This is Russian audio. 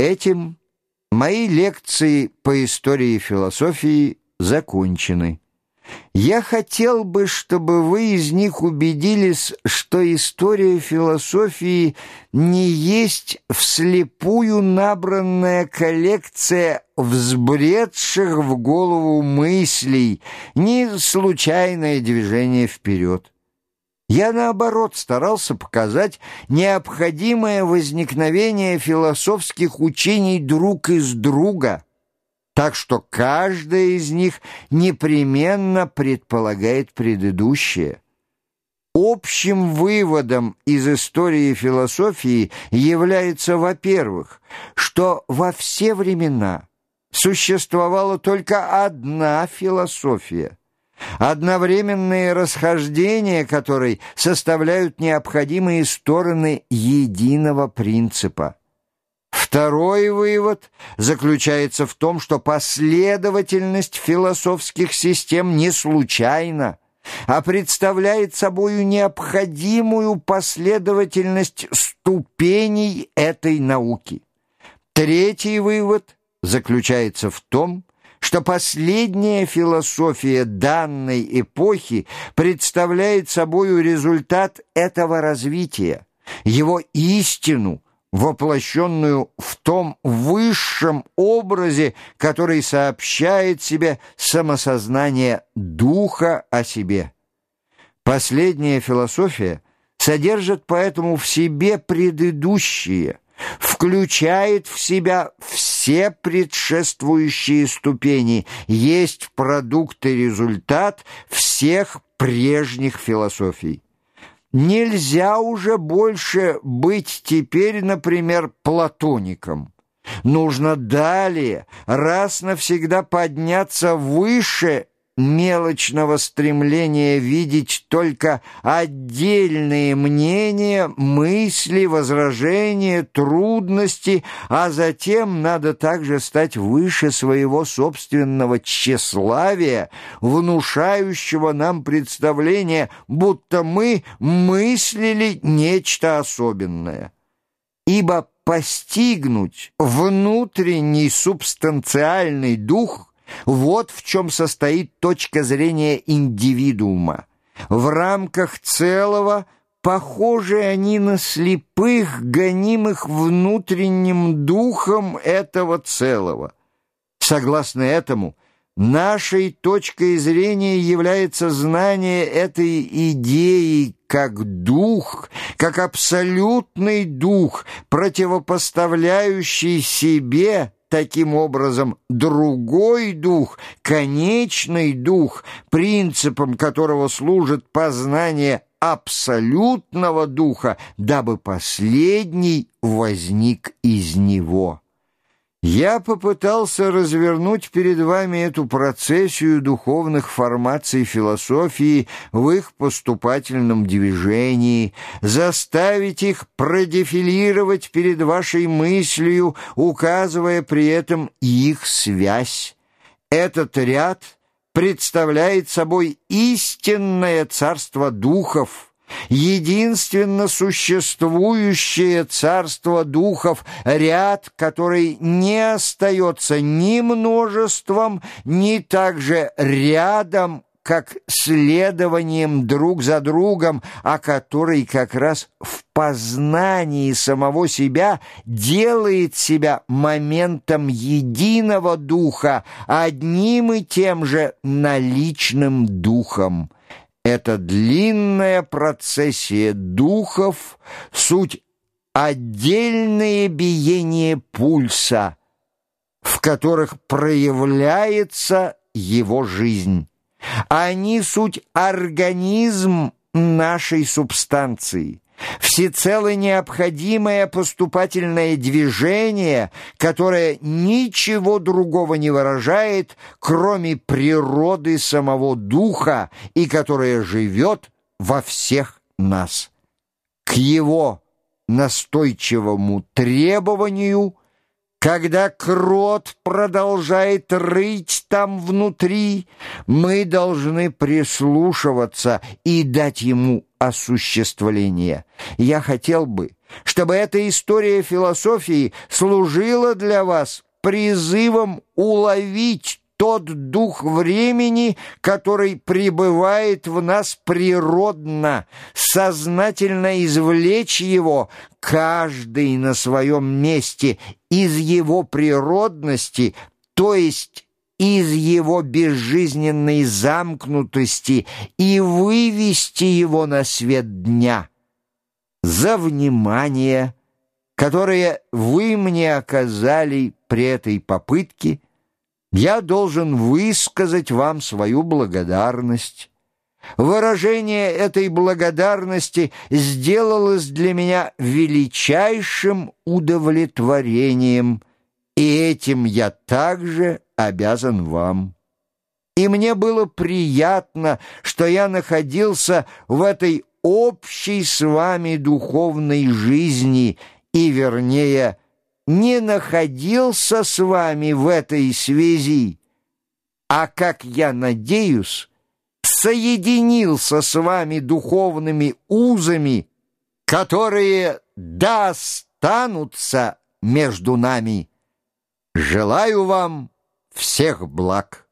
Этим мои лекции по истории философии закончены. Я хотел бы, чтобы вы из них убедились, что история философии не есть вслепую набранная коллекция взбредших в голову мыслей, не случайное движение вперед. Я, наоборот, старался показать необходимое возникновение философских учений друг из друга – так что каждая из них непременно предполагает предыдущее. Общим выводом из истории философии является, во-первых, что во все времена существовала только одна философия, одновременные расхождения которой составляют необходимые стороны единого принципа. Второй вывод заключается в том, что последовательность философских систем не случайна, а представляет собою необходимую последовательность ступеней этой науки. Третий вывод заключается в том, что последняя философия данной эпохи представляет собою результат этого развития, его истину – воплощенную в том высшем образе, который сообщает себе самосознание духа о себе. Последняя философия содержит поэтому в себе предыдущие, включает в себя все предшествующие ступени, есть продукт и результат всех прежних философий. Нельзя уже больше быть теперь, например, платоником. Нужно далее, раз навсегда подняться выше мелочного стремления видеть только отдельные мнения, мысли, возражения, трудности, а затем надо также стать выше своего собственного тщеславия, внушающего нам представление, будто мы мыслили нечто особенное. Ибо постигнуть внутренний субстанциальный дух – вот в чем состоит точка зрения индивидуума. В рамках целого похожи они на слепых, гонимых внутренним духом этого целого. Согласно этому, нашей точкой зрения является знание этой идеи как дух, как абсолютный дух, противопоставляющий себе таким образом другой дух, конечный дух, принципом которого служит познание абсолютного духа, дабы последний возник из него. Я попытался развернуть перед вами эту процессию духовных формаций философии в их поступательном движении, заставить их продефилировать перед вашей мыслью, указывая при этом их связь. Этот ряд представляет собой истинное царство духов – единственно существующее царство духов, ряд, который не остается ни множеством, ни также рядом, как следованием друг за другом, а который как раз в познании самого себя делает себя моментом единого духа, одним и тем же наличным духом. Это длинная процессия духов, суть отдельное биение пульса, в которых проявляется его жизнь. Они суть организм нашей субстанции всецело необходимое поступательное движение, которое ничего другого не выражает, кроме природы самого духа и которое живет во всех нас. К его настойчивому требованию – когда крот продолжает рыть там внутри, мы должны прислушиваться и дать ему осуществление. Я хотел бы, чтобы эта история философии служила для вас призывом уловить тот дух времени, который пребывает в нас природно, сознательно извлечь его, каждый на своем месте, из его природности, то есть из его безжизненной замкнутости и вывести его на свет дня. За внимание, которое вы мне оказали при этой попытке, я должен высказать вам свою благодарность. Выражение этой благодарности сделалось для меня величайшим удовлетворением, и этим я также обязан вам. И мне было приятно, что я находился в этой общей с вами духовной жизни и, вернее, не находился с вами в этой связи, а, как я надеюсь, соединился с вами духовными узами, которые достанутся между нами. Желаю вам всех благ.